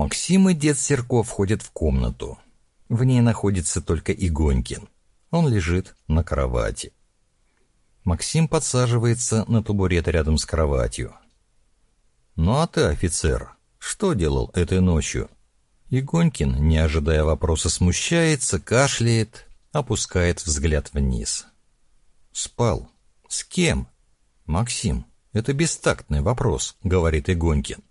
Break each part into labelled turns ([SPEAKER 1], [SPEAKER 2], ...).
[SPEAKER 1] Максим и дед Серко входят в комнату. В ней находится только Игонькин. Он лежит на кровати. Максим подсаживается на табурет рядом с кроватью. «Ну а ты, офицер, что делал этой ночью?» Игонькин, не ожидая вопроса, смущается, кашляет, опускает взгляд вниз. «Спал. С кем?» «Максим, это бестактный вопрос», — говорит Игонькин.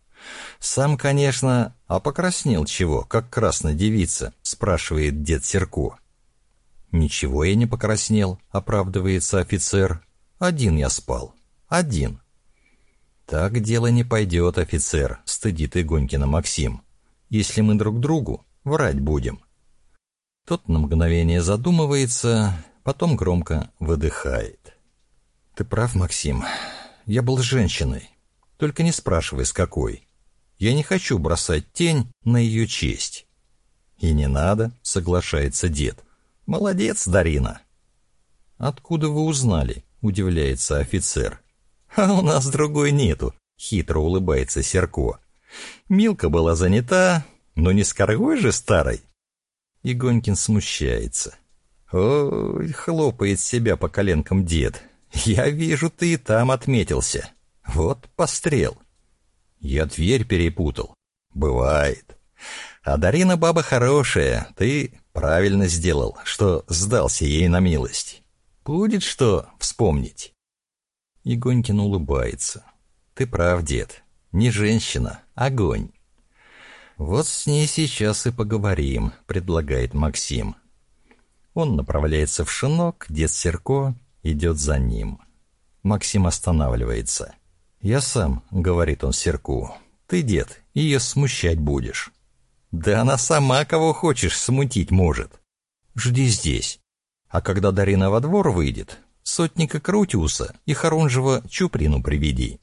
[SPEAKER 1] «Сам, конечно, а покраснел чего, как красная девица?» — спрашивает дед Серко. «Ничего я не покраснел», — оправдывается офицер. «Один я спал. Один». «Так дело не пойдет, офицер», — стыдит Игонькина Максим. «Если мы друг другу врать будем». Тот на мгновение задумывается, потом громко выдыхает. «Ты прав, Максим. Я был женщиной. Только не спрашивай, с какой. Я не хочу бросать тень на ее честь». «И не надо», — соглашается дед. «Молодец, Дарина». «Откуда вы узнали?» — удивляется офицер. «А у нас другой нету», — хитро улыбается Серко. «Милка была занята, но не с коргой же старой». Игонькин смущается. «Ой, хлопает себя по коленкам дед. Я вижу, ты и там отметился. Вот пострел». Я дверь перепутал. «Бывает. А Дарина баба хорошая, ты правильно сделал, что сдался ей на милость. Будет что вспомнить». Игонькин улыбается. «Ты прав, дед. Не женщина, огонь». «Вот с ней сейчас и поговорим», — предлагает Максим. Он направляется в шинок, дед Серко идет за ним. Максим останавливается. «Я сам», — говорит он Серку. «Ты, дед, ее смущать будешь». «Да она сама кого хочешь смутить может». «Жди здесь. А когда Дарина во двор выйдет, сотника Крутиуса и Харунжева Чуприну приведи».